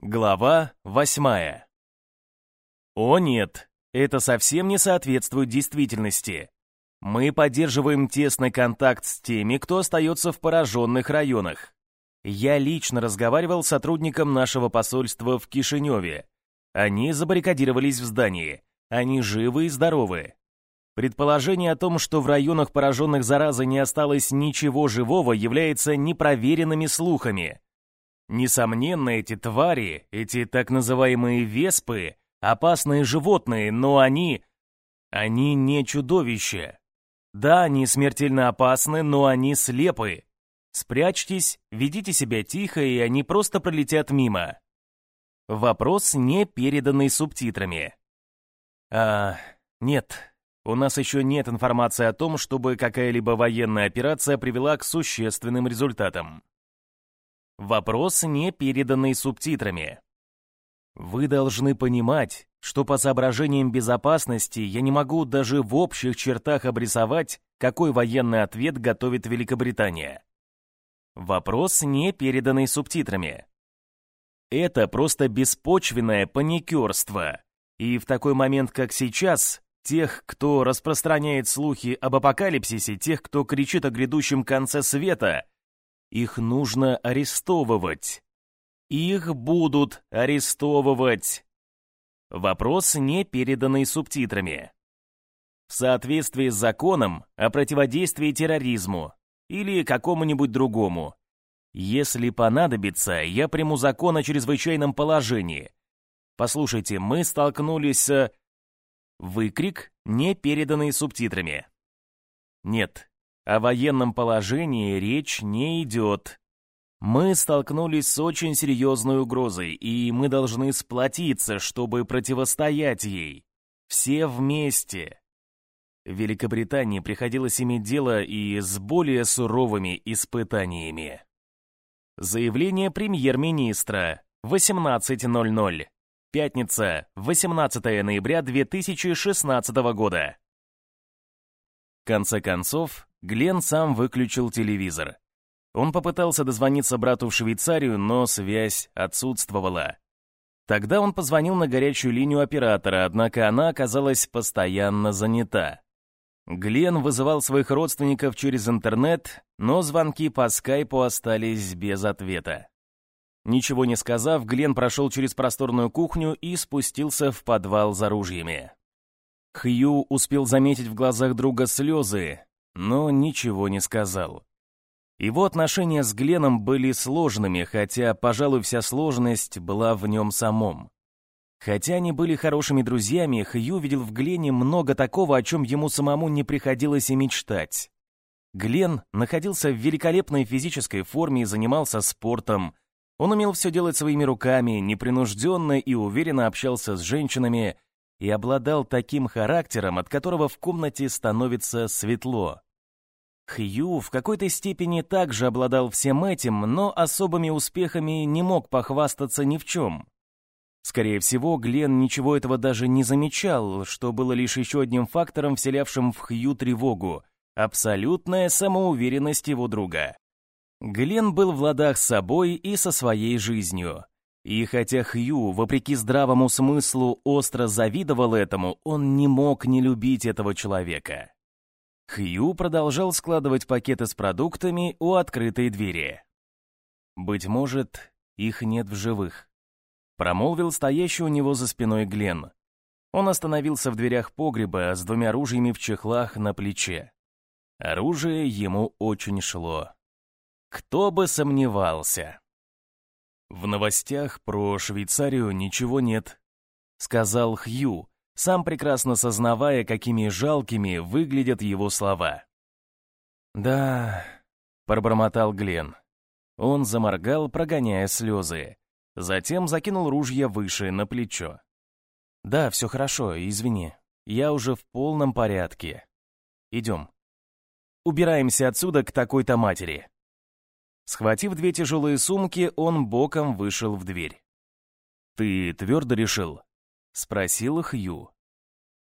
Глава восьмая. О нет, это совсем не соответствует действительности. Мы поддерживаем тесный контакт с теми, кто остается в пораженных районах. Я лично разговаривал с сотрудником нашего посольства в Кишиневе. Они забаррикадировались в здании. Они живы и здоровы. Предположение о том, что в районах, пораженных заразой, не осталось ничего живого, является непроверенными слухами. Несомненно, эти твари, эти так называемые веспы, опасные животные, но они... Они не чудовища. Да, они смертельно опасны, но они слепы. Спрячьтесь, ведите себя тихо, и они просто пролетят мимо. Вопрос, не переданный субтитрами. А, нет, у нас еще нет информации о том, чтобы какая-либо военная операция привела к существенным результатам. Вопрос, не переданный субтитрами. Вы должны понимать, что по соображениям безопасности я не могу даже в общих чертах обрисовать, какой военный ответ готовит Великобритания. Вопрос, не переданный субтитрами. Это просто беспочвенное паникерство. И в такой момент, как сейчас, тех, кто распространяет слухи об апокалипсисе, тех, кто кричит о грядущем конце света, их нужно арестовывать. Их будут арестовывать. Вопрос, не переданный субтитрами. В соответствии с законом о противодействии терроризму или какому-нибудь другому. Если понадобится, я приму закон о чрезвычайном положении. Послушайте, мы столкнулись с... Выкрик, не переданный субтитрами. Нет, о военном положении речь не идет. Мы столкнулись с очень серьезной угрозой, и мы должны сплотиться, чтобы противостоять ей. Все вместе. Великобритании приходилось иметь дело и с более суровыми испытаниями. Заявление премьер-министра. 18.00. Пятница, 18 ноября 2016 года. В конце концов, Глен сам выключил телевизор. Он попытался дозвониться брату в Швейцарию, но связь отсутствовала. Тогда он позвонил на горячую линию оператора, однако она оказалась постоянно занята. Глен вызывал своих родственников через интернет, но звонки по скайпу остались без ответа. Ничего не сказав, Глен прошел через просторную кухню и спустился в подвал за ружьями. Хью успел заметить в глазах друга слезы, но ничего не сказал. Его отношения с Гленом были сложными, хотя, пожалуй, вся сложность была в нем самом. Хотя они были хорошими друзьями, Хью видел в Глене много такого, о чем ему самому не приходилось и мечтать. Глен находился в великолепной физической форме и занимался спортом. Он умел все делать своими руками, непринужденно и уверенно общался с женщинами и обладал таким характером, от которого в комнате становится светло. Хью в какой-то степени также обладал всем этим, но особыми успехами не мог похвастаться ни в чем. Скорее всего, Глен ничего этого даже не замечал, что было лишь еще одним фактором, вселявшим в Хью тревогу — абсолютная самоуверенность его друга. Глен был в ладах с собой и со своей жизнью. И хотя Хью, вопреки здравому смыслу, остро завидовал этому, он не мог не любить этого человека. Хью продолжал складывать пакеты с продуктами у открытой двери. «Быть может, их нет в живых», — промолвил стоящий у него за спиной Глен. Он остановился в дверях погреба с двумя ружьями в чехлах на плече. Оружие ему очень шло. Кто бы сомневался. «В новостях про Швейцарию ничего нет», — сказал Хью, сам прекрасно сознавая, какими жалкими выглядят его слова. «Да», — пробормотал Глен. Он заморгал, прогоняя слезы. Затем закинул ружье выше, на плечо. «Да, все хорошо, извини. Я уже в полном порядке. Идем. Убираемся отсюда к такой-то матери». Схватив две тяжелые сумки, он боком вышел в дверь. «Ты твердо решил?» — спросил Хью.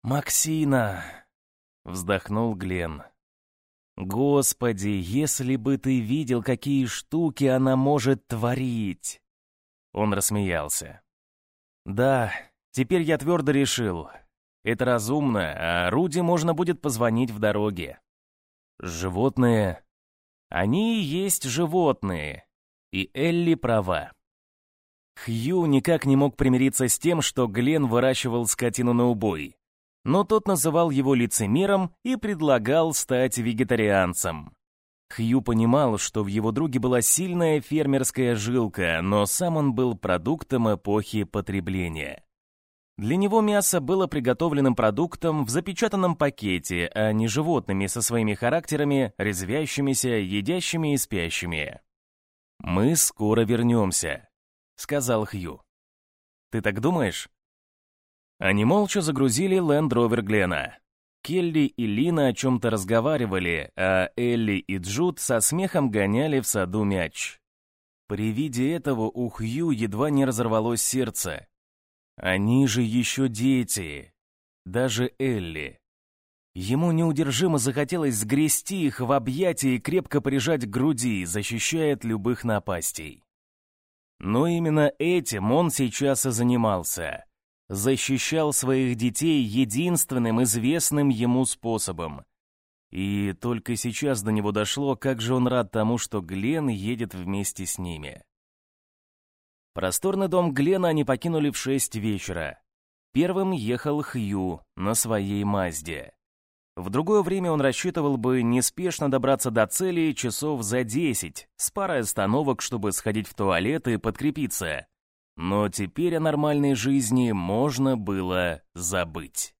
«Максина!» — вздохнул Глен. «Господи, если бы ты видел, какие штуки она может творить!» Он рассмеялся. «Да, теперь я твердо решил. Это разумно, а Руди можно будет позвонить в дороге. Животные... Они и есть животные. И Элли права. Хью никак не мог примириться с тем, что Глен выращивал скотину на убой. Но тот называл его лицемером и предлагал стать вегетарианцем. Хью понимал, что в его друге была сильная фермерская жилка, но сам он был продуктом эпохи потребления. Для него мясо было приготовленным продуктом в запечатанном пакете, а не животными со своими характерами, резвящимися, едящими и спящими. «Мы скоро вернемся», — сказал Хью. «Ты так думаешь?» Они молча загрузили Лэнд-Ровер Глена. Келли и Лина о чем-то разговаривали, а Элли и Джуд со смехом гоняли в саду мяч. При виде этого у Хью едва не разорвалось сердце. Они же еще дети. Даже Элли. Ему неудержимо захотелось сгрести их в объятия и крепко прижать к груди, защищая от любых напастей. Но именно этим он сейчас и занимался защищал своих детей единственным известным ему способом. И только сейчас до него дошло, как же он рад тому, что Глен едет вместе с ними. Просторный дом Глена они покинули в шесть вечера. Первым ехал Хью на своей Мазде. В другое время он рассчитывал бы неспешно добраться до цели часов за десять, с парой остановок, чтобы сходить в туалет и подкрепиться. Но теперь о нормальной жизни можно было забыть.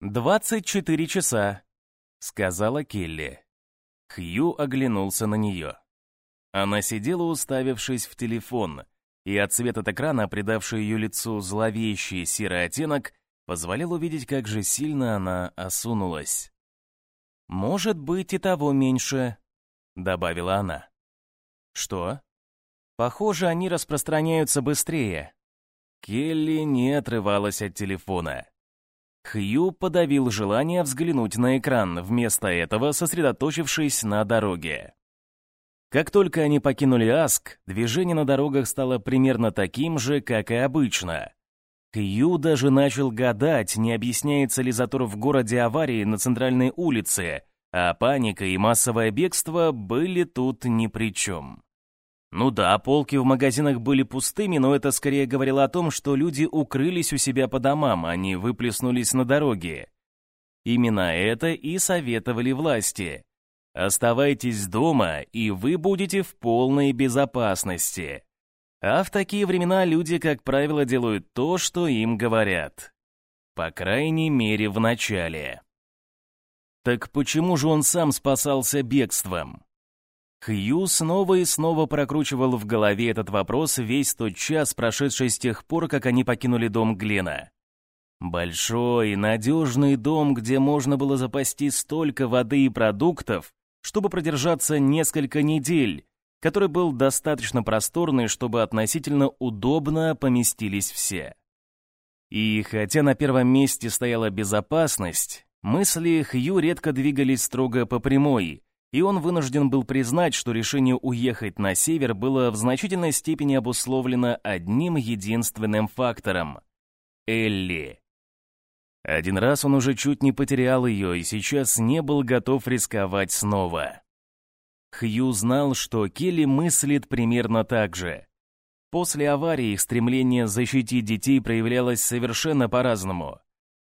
«Двадцать четыре часа», — сказала Келли. Хью оглянулся на нее. Она сидела, уставившись в телефон, и от цвета экрана, придавший ее лицу зловещий серый оттенок, позволял увидеть, как же сильно она осунулась. «Может быть, и того меньше», — добавила она. «Что?» Похоже, они распространяются быстрее. Келли не отрывалась от телефона. Хью подавил желание взглянуть на экран, вместо этого сосредоточившись на дороге. Как только они покинули Аск, движение на дорогах стало примерно таким же, как и обычно. Хью даже начал гадать, не объясняется ли затор в городе аварии на центральной улице, а паника и массовое бегство были тут ни при чем. Ну да, полки в магазинах были пустыми, но это скорее говорило о том, что люди укрылись у себя по домам, а не выплеснулись на дороге. Именно это и советовали власти. Оставайтесь дома, и вы будете в полной безопасности. А в такие времена люди, как правило, делают то, что им говорят. По крайней мере, в начале. Так почему же он сам спасался бегством? Хью снова и снова прокручивал в голове этот вопрос весь тот час, прошедший с тех пор, как они покинули дом Глена. Большой, надежный дом, где можно было запасти столько воды и продуктов, чтобы продержаться несколько недель, который был достаточно просторный, чтобы относительно удобно поместились все. И хотя на первом месте стояла безопасность, мысли Хью редко двигались строго по прямой, и он вынужден был признать, что решение уехать на север было в значительной степени обусловлено одним единственным фактором — Элли. Один раз он уже чуть не потерял ее и сейчас не был готов рисковать снова. Хью знал, что Келли мыслит примерно так же. После аварии их стремление защитить детей проявлялось совершенно по-разному.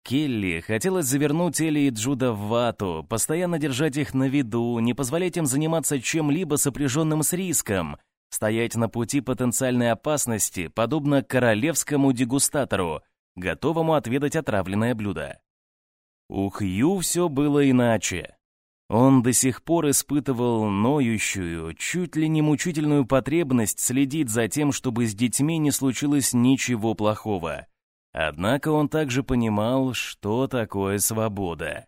Келли хотелось завернуть Элли и Джуда в вату, постоянно держать их на виду, не позволять им заниматься чем-либо сопряженным с риском, стоять на пути потенциальной опасности, подобно королевскому дегустатору, готовому отведать отравленное блюдо. У Хью все было иначе. Он до сих пор испытывал ноющую, чуть ли не мучительную потребность следить за тем, чтобы с детьми не случилось ничего плохого — Однако он также понимал, что такое свобода.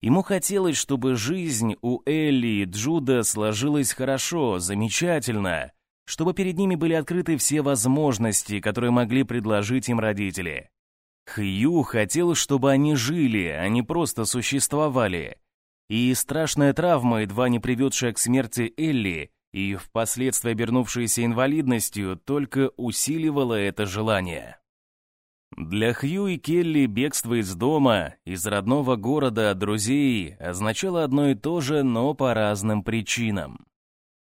Ему хотелось, чтобы жизнь у Элли и Джуда сложилась хорошо, замечательно, чтобы перед ними были открыты все возможности, которые могли предложить им родители. Хью хотел, чтобы они жили, а не просто существовали. И страшная травма, едва не приведшая к смерти Элли, и впоследствии обернувшаяся инвалидностью только усиливало это желание. Для Хью и Келли бегство из дома, из родного города друзей означало одно и то же, но по разным причинам.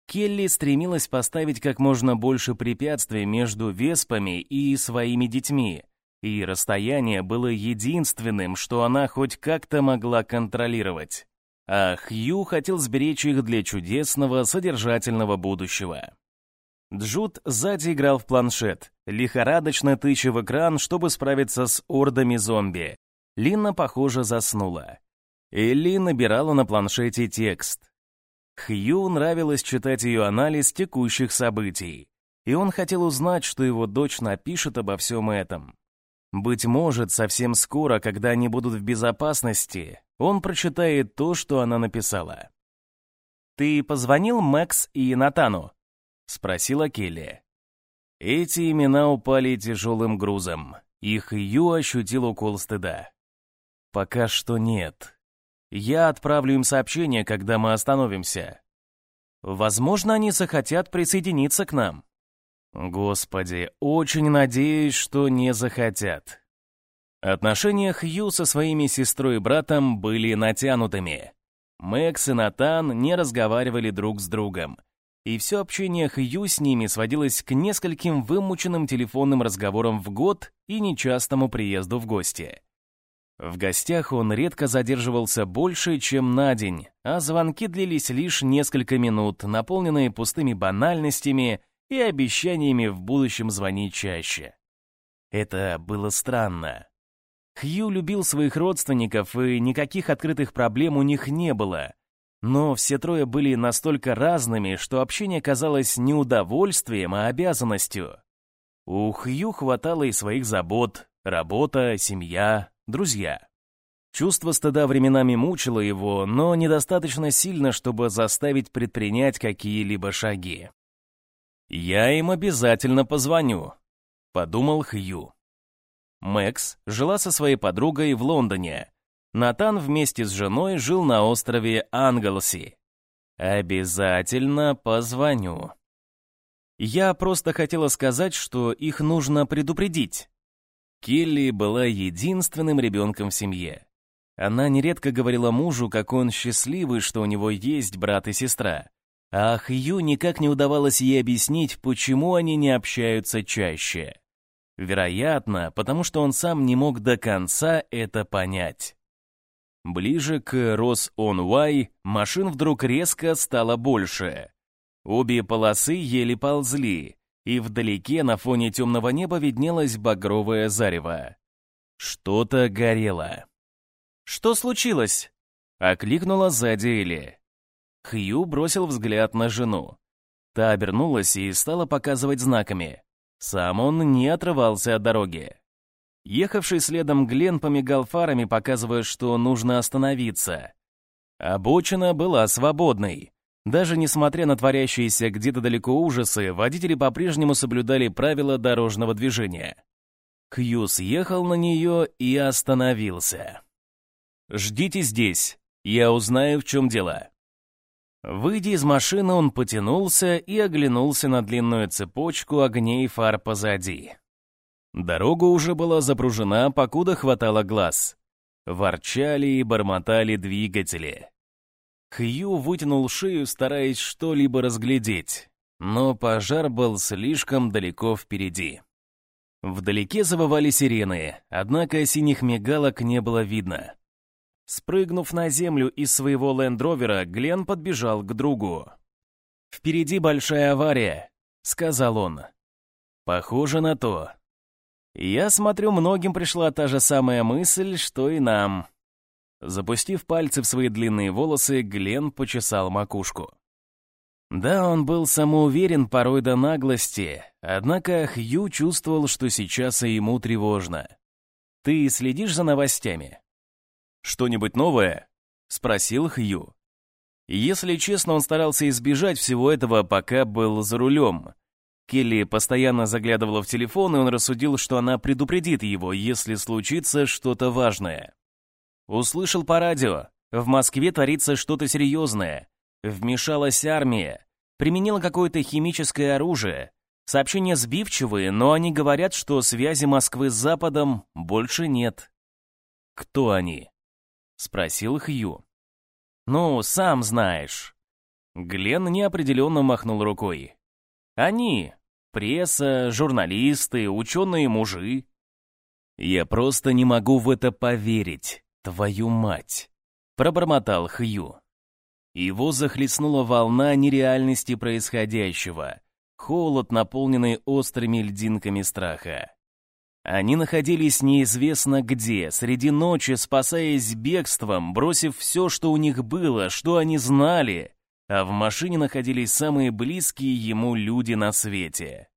Келли стремилась поставить как можно больше препятствий между веспами и своими детьми, и расстояние было единственным, что она хоть как-то могла контролировать. А Хью хотел сберечь их для чудесного, содержательного будущего. Джуд сзади играл в планшет, лихорадочно тыча в экран, чтобы справиться с ордами зомби. Лина, похоже, заснула. Элли набирала на планшете текст. Хью нравилось читать ее анализ текущих событий, и он хотел узнать, что его дочь напишет обо всем этом. Быть может, совсем скоро, когда они будут в безопасности, он прочитает то, что она написала. «Ты позвонил Мэкс и Натану?» — спросила Келли. Эти имена упали тяжелым грузом. Их Ю ощутил укол стыда. «Пока что нет. Я отправлю им сообщение, когда мы остановимся. Возможно, они захотят присоединиться к нам». Господи, очень надеюсь, что не захотят. Отношения Хью со своими сестрой и братом были натянутыми. Мэкс и Натан не разговаривали друг с другом — и все общение Хью с ними сводилось к нескольким вымученным телефонным разговорам в год и нечастому приезду в гости. В гостях он редко задерживался больше, чем на день, а звонки длились лишь несколько минут, наполненные пустыми банальностями и обещаниями в будущем звонить чаще. Это было странно. Хью любил своих родственников, и никаких открытых проблем у них не было — но все трое были настолько разными, что общение казалось не удовольствием, а обязанностью. У Хью хватало и своих забот, работа, семья, друзья. Чувство стыда временами мучило его, но недостаточно сильно, чтобы заставить предпринять какие-либо шаги. «Я им обязательно позвоню», — подумал Хью. Мэкс жила со своей подругой в Лондоне, Натан вместе с женой жил на острове Англси. Обязательно позвоню. Я просто хотела сказать, что их нужно предупредить. Келли была единственным ребенком в семье. Она нередко говорила мужу, как он счастливый, что у него есть брат и сестра. А Хью никак не удавалось ей объяснить, почему они не общаются чаще. Вероятно, потому что он сам не мог до конца это понять. Ближе к Рос-он-Уай машин вдруг резко стало больше. Обе полосы еле ползли, и вдалеке на фоне темного неба виднелось багровое зарево. Что-то горело. «Что случилось?» — окликнула сзади Элли. Хью бросил взгляд на жену. Та обернулась и стала показывать знаками. Сам он не отрывался от дороги. Ехавший следом Глен помигал фарами, показывая, что нужно остановиться. Обочина была свободной. Даже несмотря на творящиеся где-то далеко ужасы, водители по-прежнему соблюдали правила дорожного движения. Хью съехал на нее и остановился. «Ждите здесь, я узнаю, в чем дело». Выйдя из машины, он потянулся и оглянулся на длинную цепочку огней фар позади. Дорога уже была запружена, покуда хватало глаз. Ворчали и бормотали двигатели. Хью вытянул шею, стараясь что-либо разглядеть, но пожар был слишком далеко впереди. Вдалеке завывали сирены, однако синих мигалок не было видно. Спрыгнув на землю из своего лендровера, Глен подбежал к другу. «Впереди большая авария», — сказал он. «Похоже на то», я смотрю, многим пришла та же самая мысль, что и нам. Запустив пальцы в свои длинные волосы, Глен почесал макушку. Да, он был самоуверен порой до наглости, однако Хью чувствовал, что сейчас и ему тревожно. «Ты следишь за новостями?» «Что-нибудь новое?» — спросил Хью. Если честно, он старался избежать всего этого, пока был за рулем, Келли постоянно заглядывала в телефон, и он рассудил, что она предупредит его, если случится что-то важное. Услышал по радио. В Москве творится что-то серьезное. Вмешалась армия. Применила какое-то химическое оружие. Сообщения сбивчивые, но они говорят, что связи Москвы с Западом больше нет. «Кто они?» — спросил Хью. «Ну, сам знаешь». Глен неопределенно махнул рукой. «Они. Пресса, журналисты, ученые-мужи». «Я просто не могу в это поверить, твою мать!» — пробормотал Хью. Его захлестнула волна нереальности происходящего, холод, наполненный острыми льдинками страха. Они находились неизвестно где, среди ночи, спасаясь бегством, бросив все, что у них было, что они знали, а в машине находились самые близкие ему люди на свете.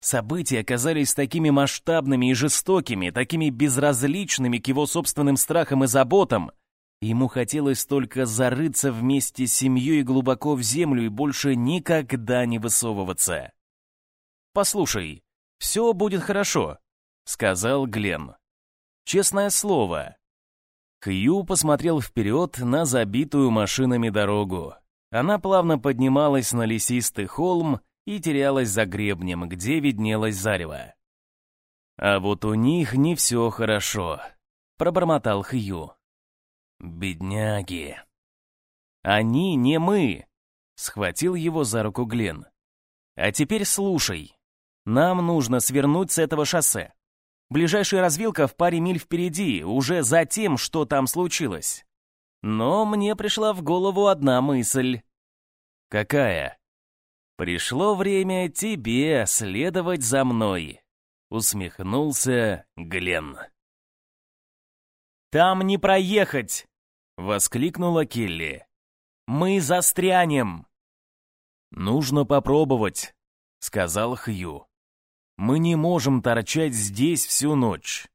События оказались такими масштабными и жестокими, такими безразличными к его собственным страхам и заботам, Ему хотелось только зарыться вместе с семьей глубоко в землю и больше никогда не высовываться. «Послушай, все будет хорошо», — сказал Глен. «Честное слово». Хью посмотрел вперед на забитую машинами дорогу. Она плавно поднималась на лесистый холм и терялась за гребнем, где виднелось зарево. «А вот у них не все хорошо», — пробормотал Хью. «Бедняги!» «Они не мы!» — схватил его за руку Глен. «А теперь слушай. Нам нужно свернуть с этого шоссе. Ближайшая развилка в паре миль впереди, уже за тем, что там случилось. Но мне пришла в голову одна мысль». «Какая?» «Пришло время тебе следовать за мной», — усмехнулся Глен. «Там не проехать!» — воскликнула Келли. «Мы застрянем!» «Нужно попробовать», — сказал Хью. «Мы не можем торчать здесь всю ночь».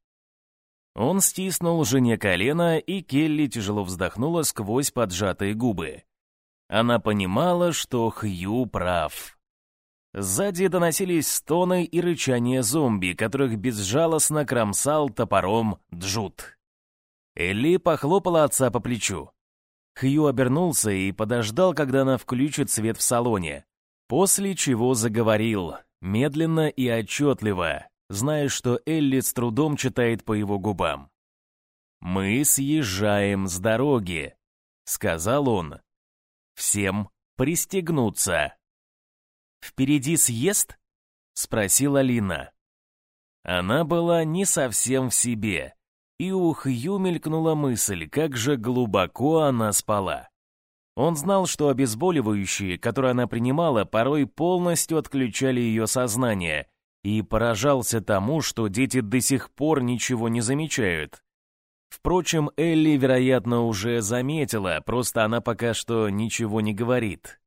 Он стиснул жене колено, и Келли тяжело вздохнула сквозь поджатые губы. Она понимала, что Хью прав. Сзади доносились стоны и рычания зомби, которых безжалостно кромсал топором Джут. Элли похлопала отца по плечу. Хью обернулся и подождал, когда она включит свет в салоне, после чего заговорил, медленно и отчетливо, зная, что Элли с трудом читает по его губам. «Мы съезжаем с дороги», — сказал он. «Всем пристегнуться». «Впереди съезд?» — спросила Лина. Она была не совсем в себе и у Хью мелькнула мысль, как же глубоко она спала. Он знал, что обезболивающие, которые она принимала, порой полностью отключали ее сознание, и поражался тому, что дети до сих пор ничего не замечают. Впрочем, Элли, вероятно, уже заметила, просто она пока что ничего не говорит.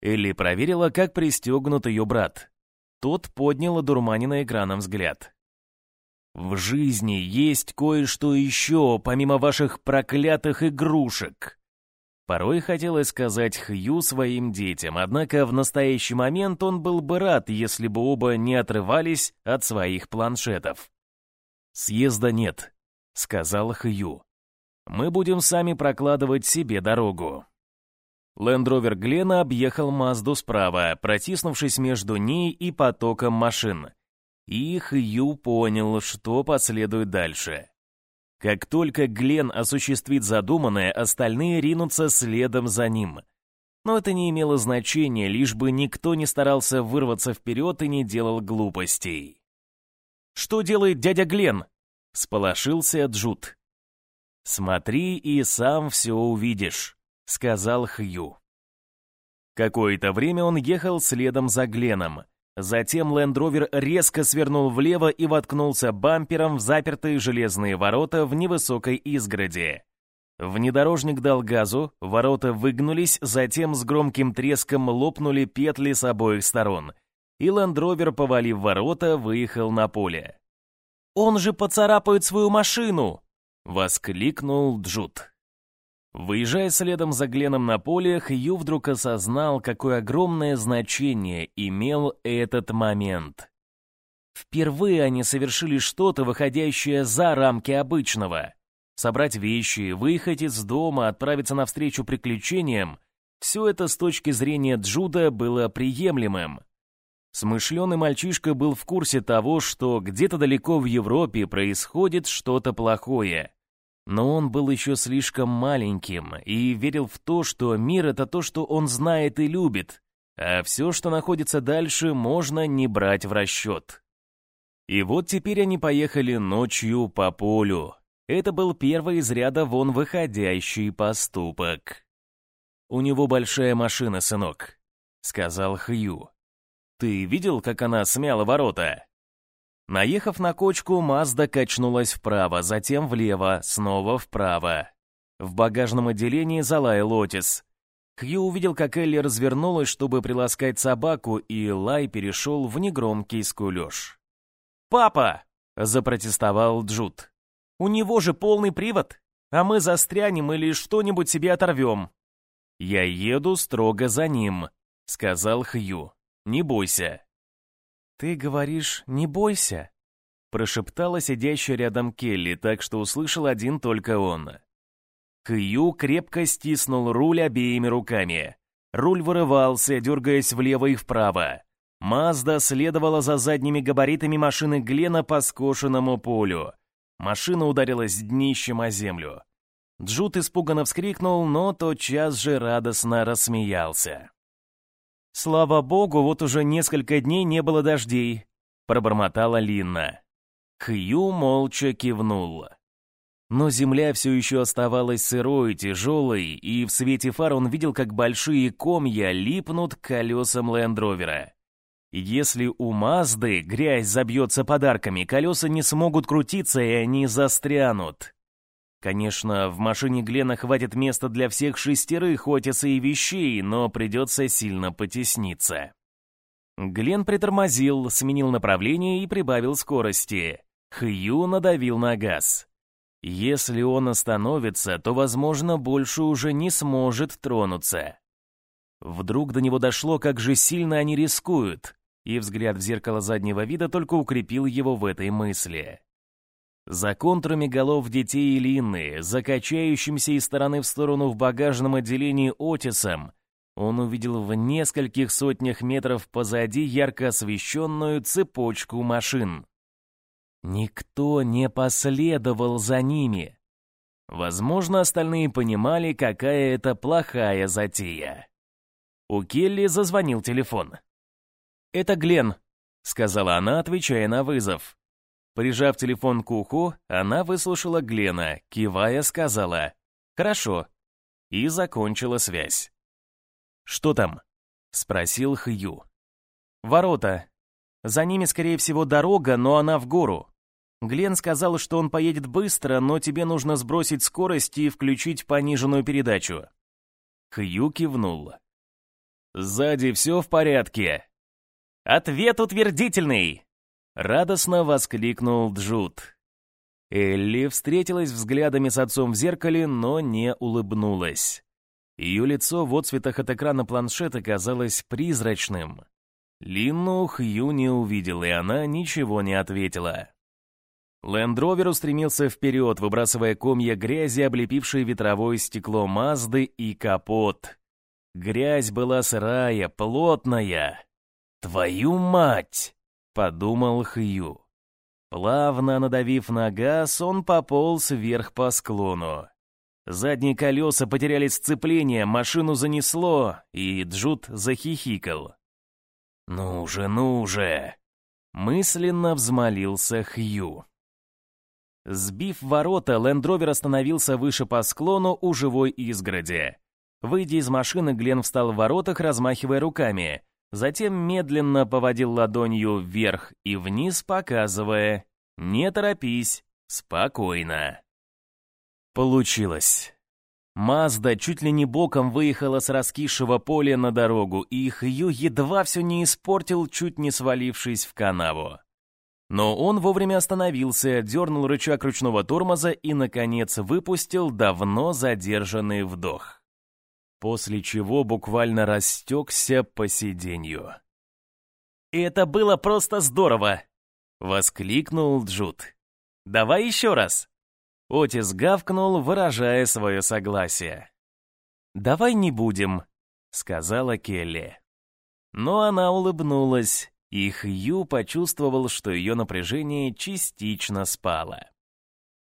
Элли проверила, как пристегнут ее брат. Тот поднял одурманенный экраном взгляд. В жизни есть кое-что еще, помимо ваших проклятых игрушек. Порой хотелось сказать Хью своим детям, однако в настоящий момент он был бы рад, если бы оба не отрывались от своих планшетов. «Съезда нет», — сказал Хью. «Мы будем сами прокладывать себе дорогу». Лендровер Глена объехал Мазду справа, протиснувшись между ней и потоком машин и Хью понял, что последует дальше. Как только Глен осуществит задуманное, остальные ринутся следом за ним. Но это не имело значения, лишь бы никто не старался вырваться вперед и не делал глупостей. «Что делает дядя Глен?» — сполошился Джуд. «Смотри и сам все увидишь», — сказал Хью. Какое-то время он ехал следом за Гленом, Затем Лендровер резко свернул влево и воткнулся бампером в запертые железные ворота в невысокой изгороди. Внедорожник дал газу, ворота выгнулись, затем с громким треском лопнули петли с обоих сторон, и Лендровер, повалив ворота, выехал на поле. «Он же поцарапает свою машину!» — воскликнул Джуд. Выезжая следом за Гленом на поле, Хью вдруг осознал, какое огромное значение имел этот момент. Впервые они совершили что-то, выходящее за рамки обычного. Собрать вещи, выехать из дома, отправиться навстречу приключениям — Все это с точки зрения Джуда было приемлемым. Смышленый мальчишка был в курсе того, что где-то далеко в Европе происходит что-то плохое. Но он был еще слишком маленьким и верил в то, что мир — это то, что он знает и любит, а все, что находится дальше, можно не брать в расчет. И вот теперь они поехали ночью по полю. Это был первый из ряда вон выходящий поступок. «У него большая машина, сынок», — сказал Хью. «Ты видел, как она смяла ворота?» Наехав на кочку, Мазда качнулась вправо, затем влево, снова вправо. В багажном отделении залаял Отис. Хью увидел, как Элли развернулась, чтобы приласкать собаку, и лай перешел в негромкий скулеж. «Папа!» — запротестовал Джуд. «У него же полный привод, а мы застрянем или что-нибудь себе оторвем». «Я еду строго за ним», — сказал Хью. «Не бойся». «Ты говоришь, не бойся?» Прошептала сидящая рядом Келли, так что услышал один только он. Хью крепко стиснул руль обеими руками. Руль вырывался, дергаясь влево и вправо. Мазда следовала за задними габаритами машины Глена по скошенному полю. Машина ударилась днищем о землю. Джут испуганно вскрикнул, но тотчас же радостно рассмеялся. «Слава богу, вот уже несколько дней не было дождей», — пробормотала Линна. Хью молча кивнул. Но земля все еще оставалась сырой, тяжелой, и в свете фар он видел, как большие комья липнут к колесам Лендровера. Если у Мазды грязь забьется подарками, колеса не смогут крутиться, и они застрянут. Конечно, в машине Глена хватит места для всех шестерых Отиса и вещей, но придется сильно потесниться. Глен притормозил, сменил направление и прибавил скорости. Хью надавил на газ. Если он остановится, то, возможно, больше уже не сможет тронуться. Вдруг до него дошло, как же сильно они рискуют, и взгляд в зеркало заднего вида только укрепил его в этой мысли. За контурами голов детей Линны, закачающимся из стороны в сторону в багажном отделении Отисом, он увидел в нескольких сотнях метров позади ярко освещенную цепочку машин. Никто не последовал за ними. Возможно, остальные понимали, какая это плохая затея. У Келли зазвонил телефон. «Это Глен», — сказала она, отвечая на вызов. Прижав телефон к уху, она выслушала Глена, кивая, сказала «Хорошо» и закончила связь. «Что там?» — спросил Хью. «Ворота. За ними, скорее всего, дорога, но она в гору. Глен сказал, что он поедет быстро, но тебе нужно сбросить скорость и включить пониженную передачу». Хью кивнул. «Сзади все в порядке?» «Ответ утвердительный!» Радостно воскликнул Джуд. Элли встретилась взглядами с отцом в зеркале, но не улыбнулась. Ее лицо в отцветах от экрана планшета казалось призрачным. Линну Хью не увидел, и она ничего не ответила. Лендровер устремился вперед, выбрасывая комья грязи, облепившие ветровое стекло Мазды и капот. Грязь была сырая, плотная. «Твою мать!» — подумал Хью. Плавно надавив на газ, он пополз вверх по склону. Задние колеса потеряли сцепление, машину занесло, и Джуд захихикал. «Ну же, ну же!» — мысленно взмолился Хью. Сбив ворота, лендровер остановился выше по склону у живой изгороди. Выйдя из машины, Глен встал в воротах, размахивая руками. Затем медленно поводил ладонью вверх и вниз, показывая «Не торопись, спокойно». Получилось. Мазда чуть ли не боком выехала с раскисшего поля на дорогу, и Хью едва все не испортил, чуть не свалившись в канаву. Но он вовремя остановился, дернул рычаг ручного тормоза и, наконец, выпустил давно задержанный вдох после чего буквально растекся по сиденью. «Это было просто здорово!» — воскликнул Джуд. «Давай еще раз!» Отис гавкнул, выражая свое согласие. «Давай не будем», сказала Келли. Но она улыбнулась, и Хью почувствовал, что ее напряжение частично спало.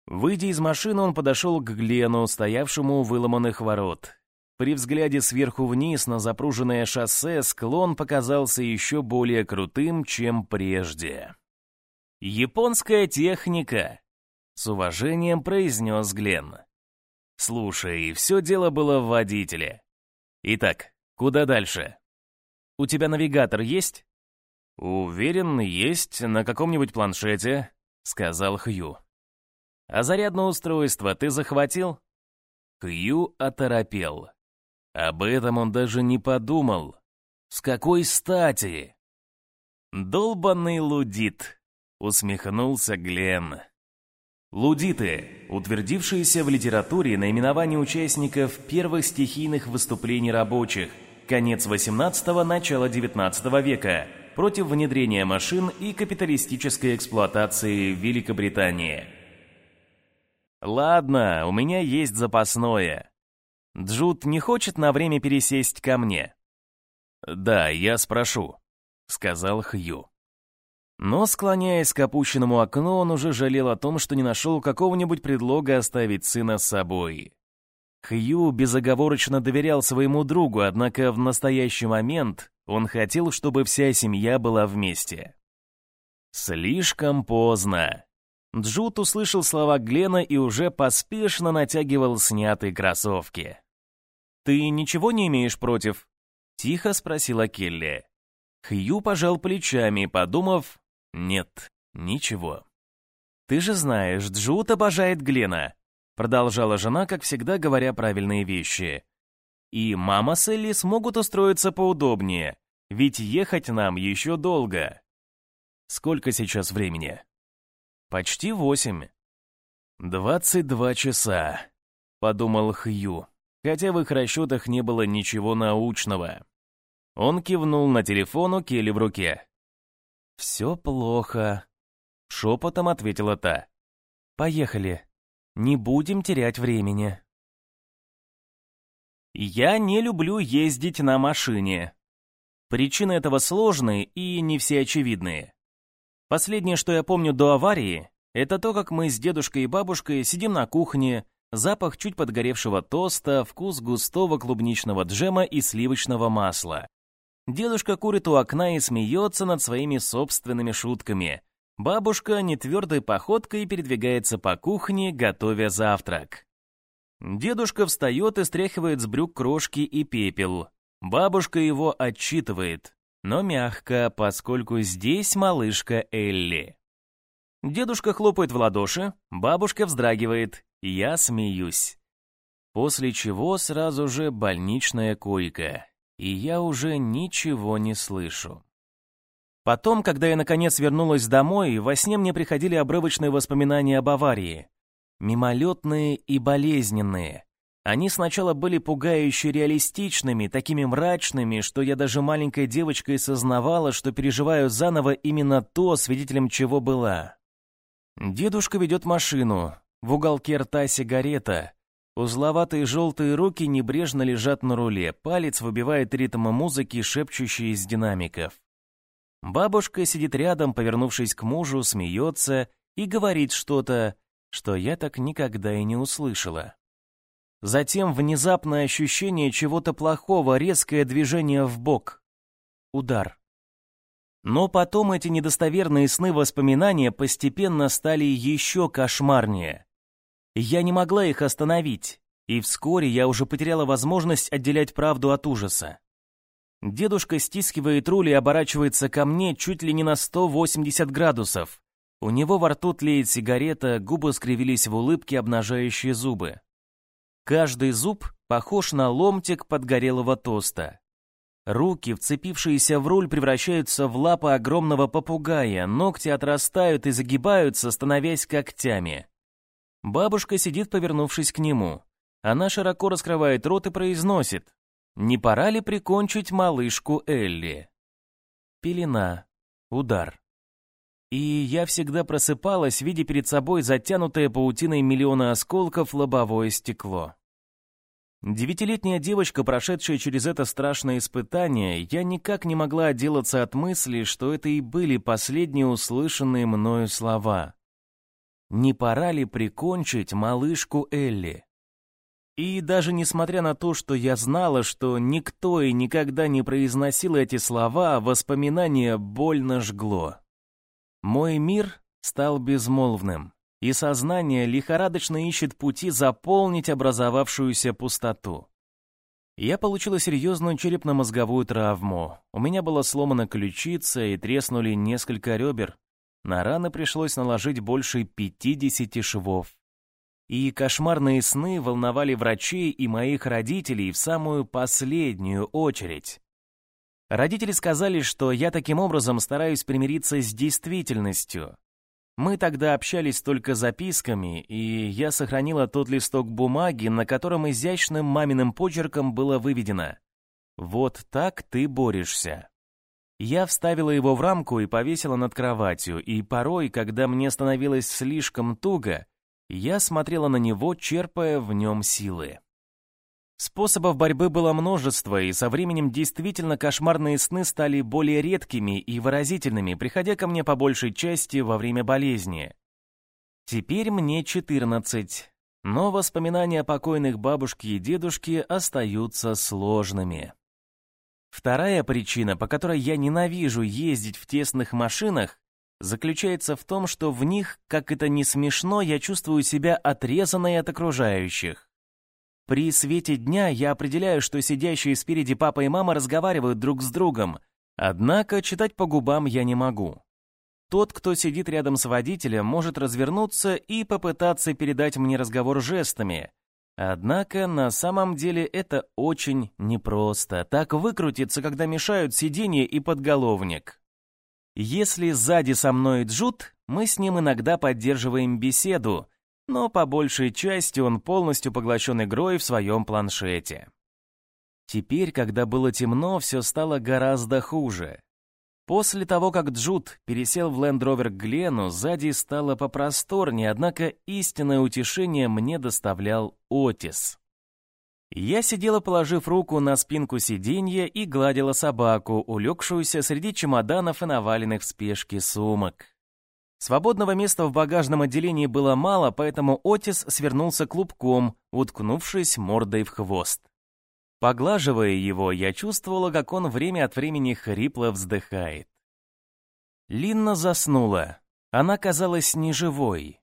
Выйдя из машины, он подошел к Глену, стоявшему у выломанных ворот. При взгляде сверху вниз на запруженное шоссе склон показался еще более крутым, чем прежде. «Японская техника!» — с уважением произнес Глен. «Слушай, все дело было в водителе. Итак, куда дальше? У тебя навигатор есть?» «Уверен, есть на каком-нибудь планшете», — сказал Хью. «А зарядное устройство ты захватил?» Хью оторопел. Об этом он даже не подумал. С какой стати? «Долбанный лудит», — усмехнулся Глен. Лудиты — утвердившиеся в литературе наименование участников первых стихийных выступлений рабочих, конец XVIII – начало XIX века, против внедрения машин и капиталистической эксплуатации в Великобритании. «Ладно, у меня есть запасное», Джуд не хочет на время пересесть ко мне?» «Да, я спрошу», — сказал Хью. Но, склоняясь к опущенному окну, он уже жалел о том, что не нашел какого-нибудь предлога оставить сына с собой. Хью безоговорочно доверял своему другу, однако в настоящий момент он хотел, чтобы вся семья была вместе. Слишком поздно. Джуд услышал слова Глена и уже поспешно натягивал снятые кроссовки. «Ты ничего не имеешь против?» — тихо спросила Келли. Хью пожал плечами, подумав, «Нет, ничего». «Ты же знаешь, Джуд обожает Глена», — продолжала жена, как всегда говоря правильные вещи. «И мама с Элли смогут устроиться поудобнее, ведь ехать нам еще долго». «Сколько сейчас времени?» Почти восемь. «Двадцать два часа», — подумал Хью, хотя в их расчетах не было ничего научного. Он кивнул на телефон у Келли в руке. «Все плохо», — шепотом ответила та. «Поехали. Не будем терять времени». Я не люблю ездить на машине. Причины этого сложные и не все очевидные. Последнее, что я помню до аварии, это то, как мы с дедушкой и бабушкой сидим на кухне, запах чуть подгоревшего тоста, вкус густого клубничного джема и сливочного масла. Дедушка курит у окна и смеется над своими собственными шутками. Бабушка нетвердой походкой передвигается по кухне, готовя завтрак. Дедушка встает и стряхивает с брюк крошки и пепел. Бабушка его отчитывает но мягко, поскольку здесь малышка Элли. Дедушка хлопает в ладоши, бабушка вздрагивает, я смеюсь. После чего сразу же больничная койка, и я уже ничего не слышу. Потом, когда я наконец вернулась домой, во сне мне приходили обрывочные воспоминания об аварии. Мимолетные и болезненные. Они сначала были пугающе реалистичными, такими мрачными, что я даже маленькой девочкой сознавала, что переживаю заново именно то, свидетелем чего была. Дедушка ведет машину, в уголке рта сигарета. Узловатые желтые руки небрежно лежат на руле, палец выбивает ритм музыки, шепчущей из динамиков. Бабушка сидит рядом, повернувшись к мужу, смеется и говорит что-то, что я так никогда и не услышала. Затем внезапное ощущение чего-то плохого, резкое движение в бок. Удар. Но потом эти недостоверные сны воспоминания постепенно стали еще кошмарнее. Я не могла их остановить, и вскоре я уже потеряла возможность отделять правду от ужаса. Дедушка стискивает руль и оборачивается ко мне чуть ли не на 180 градусов. У него во рту тлеет сигарета, губы скривились в улыбке, обнажающие зубы. Каждый зуб похож на ломтик подгорелого тоста. Руки, вцепившиеся в руль, превращаются в лапы огромного попугая, ногти отрастают и загибаются, становясь когтями. Бабушка сидит, повернувшись к нему. Она широко раскрывает рот и произносит. «Не пора ли прикончить малышку Элли?» Пелена. Удар. И я всегда просыпалась, видя перед собой затянутое паутиной миллиона осколков лобовое стекло. Девятилетняя девочка, прошедшая через это страшное испытание, я никак не могла отделаться от мысли, что это и были последние услышанные мною слова. Не пора ли прикончить малышку Элли? И даже несмотря на то, что я знала, что никто и никогда не произносил эти слова, воспоминание больно жгло. Мой мир стал безмолвным и сознание лихорадочно ищет пути заполнить образовавшуюся пустоту. Я получила серьезную черепно-мозговую травму. У меня была сломана ключица и треснули несколько ребер. На раны пришлось наложить больше 50 швов. И кошмарные сны волновали врачей и моих родителей в самую последнюю очередь. Родители сказали, что я таким образом стараюсь примириться с действительностью, мы тогда общались только записками, и я сохранила тот листок бумаги, на котором изящным маминым почерком было выведено «Вот так ты борешься». Я вставила его в рамку и повесила над кроватью, и порой, когда мне становилось слишком туго, я смотрела на него, черпая в нем силы. Способов борьбы было множество, и со временем действительно кошмарные сны стали более редкими и выразительными, приходя ко мне по большей части во время болезни. Теперь мне 14, но воспоминания о покойных бабушке и дедушке остаются сложными. Вторая причина, по которой я ненавижу ездить в тесных машинах, заключается в том, что в них, как это не смешно, я чувствую себя отрезанной от окружающих. При свете дня я определяю, что сидящие спереди папа и мама разговаривают друг с другом, однако читать по губам я не могу. Тот, кто сидит рядом с водителем, может развернуться и попытаться передать мне разговор жестами. Однако на самом деле это очень непросто. Так выкрутиться, когда мешают сиденье и подголовник. Если сзади со мной Джуд, мы с ним иногда поддерживаем беседу, но по большей части он полностью поглощен игрой в своем планшете. Теперь, когда было темно, все стало гораздо хуже. После того, как Джуд пересел в Land Rover к Глену, сзади стало попросторнее, однако истинное утешение мне доставлял Отис. Я сидела, положив руку на спинку сиденья и гладила собаку, улегшуюся среди чемоданов и наваленных в спешке сумок. Свободного места в багажном отделении было мало, поэтому Отис свернулся клубком, уткнувшись мордой в хвост. Поглаживая его, я чувствовала, как он время от времени хрипло вздыхает. Линна заснула. Она казалась неживой.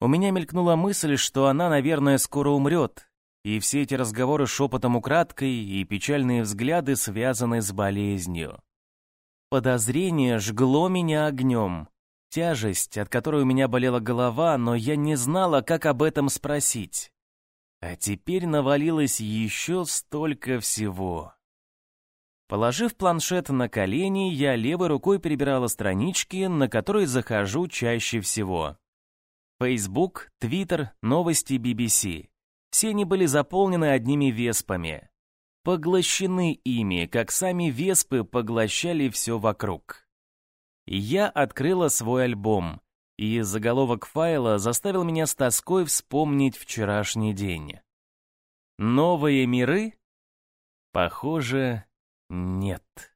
У меня мелькнула мысль, что она, наверное, скоро умрет, и все эти разговоры шепотом украдкой и печальные взгляды связаны с болезнью. Подозрение жгло меня огнем. Тяжесть, от которой у меня болела голова, но я не знала, как об этом спросить. А теперь навалилось еще столько всего. Положив планшет на колени, я левой рукой перебирала странички, на которые захожу чаще всего. Facebook, Twitter, новости BBC. Все они были заполнены одними веспами. Поглощены ими, как сами веспы поглощали все вокруг я открыла свой альбом, и заголовок файла заставил меня с тоской вспомнить вчерашний день. Новые миры? Похоже, нет.